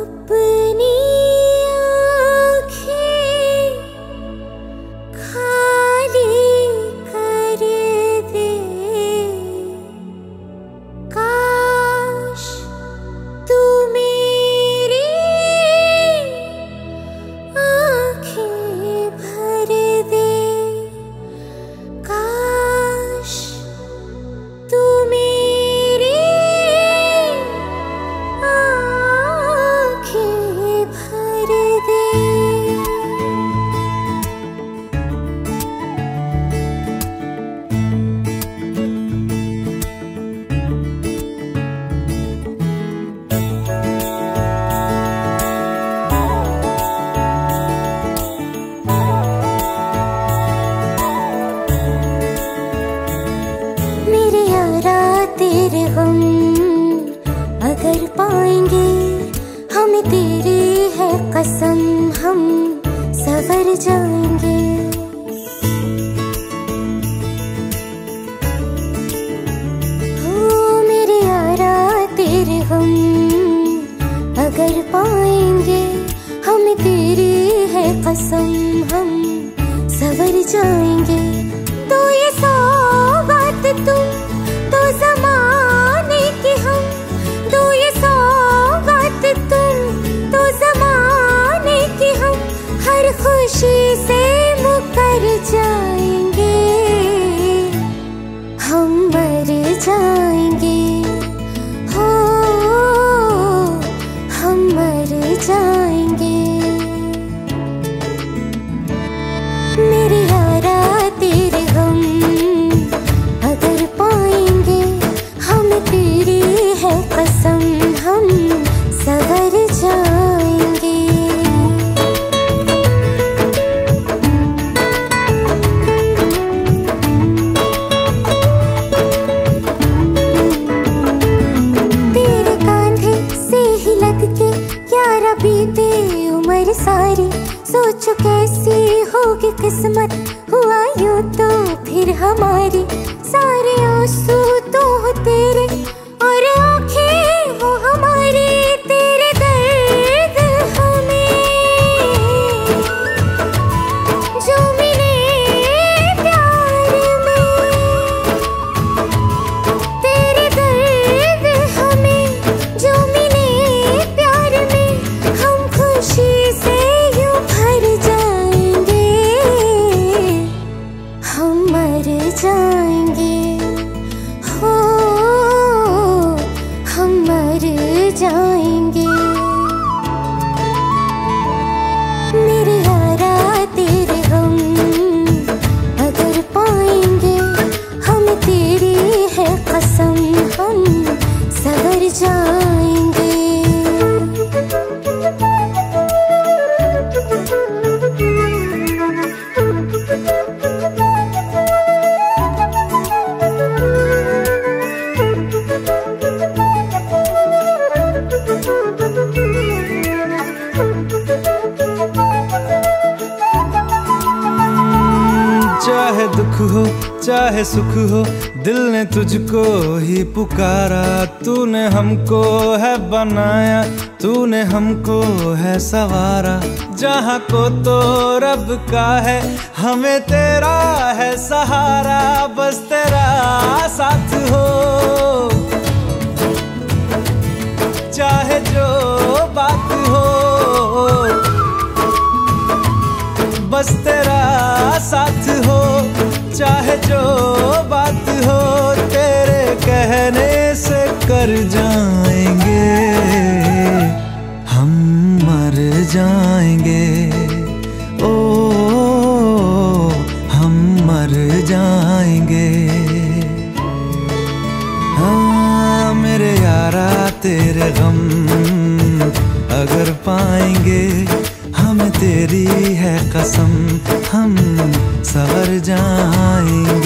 up. अगर पाएँगे। हमें तेरी है कसम, हम सवर जाएँगे। अगर पाएँगे। हमें तेरी है कसम, हम सवर जाएँगे। तो कैसी होगी किस्मत हुआ यूँ तो फिर हमारी मर जाएँगे। हो, हम मर जाएँगे। मेरे यारा तेरे हम अगर पाएँगे, हम तेरी है कसम हम सवर जाएँगे। दुख हो, चाहे सुख हो, दिल ने तुझको ही पुकारा। तूने हमको है बनाया, तूने हमको है सवारा। जहाँ को तो रब का है, हमें तेरा है सहारा। बस तेरा साथ हो। चाहे जो बात हो, बस तेरा साथ चाहे जो बात हो, तेरे कहने से कर जाएँगे। हम मर जाएँगे। ओ, हम मर जाएँगे। हाँ मेरे यारा, तेरे गम अगर पाएँगे। तेरी है कसम हम सवर जाएँगे।